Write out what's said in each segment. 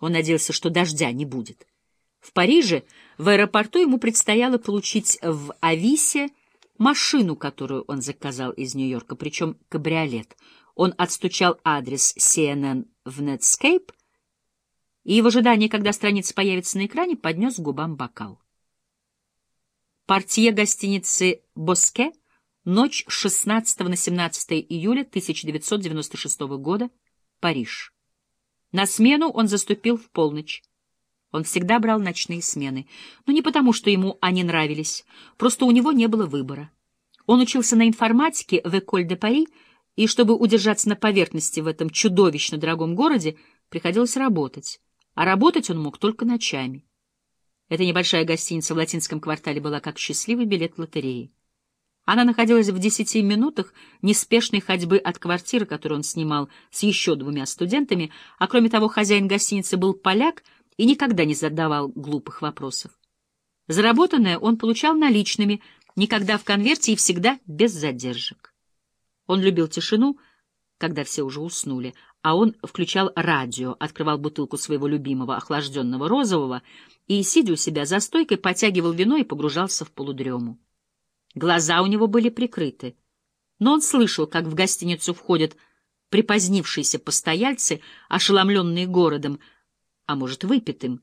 Он надеялся, что дождя не будет. В Париже в аэропорту ему предстояло получить в Ависе машину, которую он заказал из Нью-Йорка, причем кабриолет. Он отстучал адрес CNN в Netscape и в ожидании, когда страница появится на экране, поднес губам бокал. Портье гостиницы «Боске» ночь с 16 на 17 июля 1996 года, Париж. На смену он заступил в полночь. Он всегда брал ночные смены, но не потому, что ему они нравились, просто у него не было выбора. Он учился на информатике в Эколь де Пари, и чтобы удержаться на поверхности в этом чудовищно дорогом городе, приходилось работать, а работать он мог только ночами. Эта небольшая гостиница в латинском квартале была как счастливый билет в лотереи. Она находилась в десяти минутах неспешной ходьбы от квартиры, которую он снимал с еще двумя студентами, а кроме того хозяин гостиницы был поляк — и никогда не задавал глупых вопросов. Заработанное он получал наличными, никогда в конверте и всегда без задержек. Он любил тишину, когда все уже уснули, а он включал радио, открывал бутылку своего любимого охлажденного розового и, сидя у себя за стойкой, потягивал вино и погружался в полудрему. Глаза у него были прикрыты, но он слышал, как в гостиницу входят припозднившиеся постояльцы, ошеломленные городом, а может, выпитым,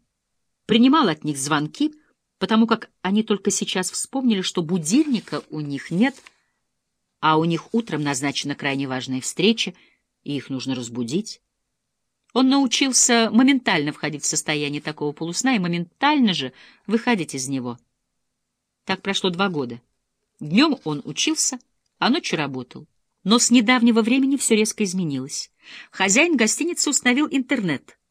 принимал от них звонки, потому как они только сейчас вспомнили, что будильника у них нет, а у них утром назначена крайне важная встреча, и их нужно разбудить. Он научился моментально входить в состояние такого полусна и моментально же выходить из него. Так прошло два года. Днем он учился, а ночью работал. Но с недавнего времени все резко изменилось. Хозяин гостиницы установил интернет —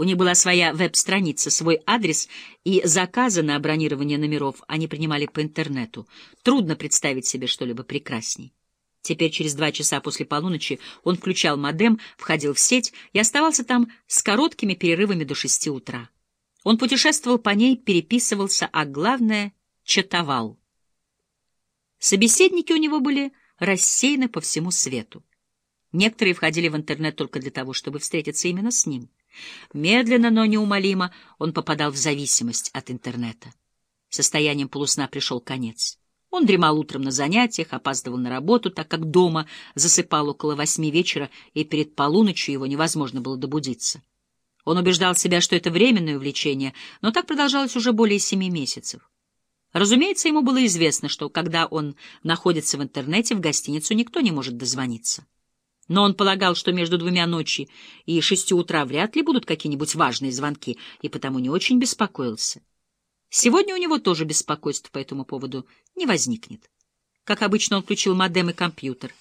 у них была своя веб-страница, свой адрес, и заказы на бронирование номеров они принимали по интернету. Трудно представить себе что-либо прекрасней. Теперь через два часа после полуночи он включал модем, входил в сеть и оставался там с короткими перерывами до шести утра. Он путешествовал по ней, переписывался, а главное — чатовал. Собеседники у него были рассеяны по всему свету. Некоторые входили в интернет только для того, чтобы встретиться именно с ним. Медленно, но неумолимо он попадал в зависимость от интернета. Состоянием полусна пришел конец. Он дремал утром на занятиях, опаздывал на работу, так как дома засыпал около восьми вечера, и перед полуночью его невозможно было добудиться. Он убеждал себя, что это временное увлечение, но так продолжалось уже более семи месяцев. Разумеется, ему было известно, что когда он находится в интернете, в гостиницу никто не может дозвониться но он полагал, что между двумя ночи и шестью утра вряд ли будут какие-нибудь важные звонки, и потому не очень беспокоился. Сегодня у него тоже беспокойство по этому поводу не возникнет. Как обычно, он включил модем и компьютер.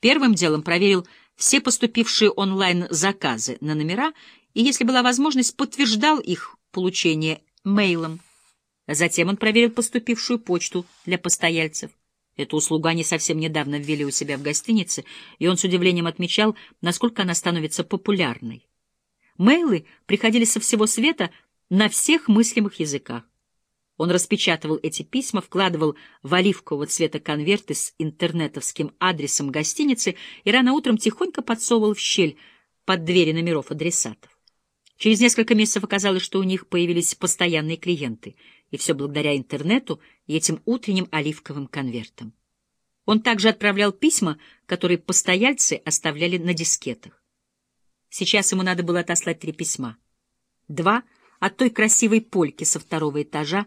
Первым делом проверил все поступившие онлайн-заказы на номера и, если была возможность, подтверждал их получение мейлом. Затем он проверил поступившую почту для постояльцев. Эту услугу они совсем недавно ввели у себя в гостинице, и он с удивлением отмечал, насколько она становится популярной. Мейлы приходили со всего света на всех мыслимых языках. Он распечатывал эти письма, вкладывал в оливкового цвета конверты с интернетовским адресом гостиницы и рано утром тихонько подсовывал в щель под двери номеров адресатов. Через несколько месяцев оказалось, что у них появились постоянные клиенты, и все благодаря интернету и этим утренним оливковым конвертам. Он также отправлял письма, которые постояльцы оставляли на дискетах. Сейчас ему надо было отослать три письма. Два от той красивой польки со второго этажа,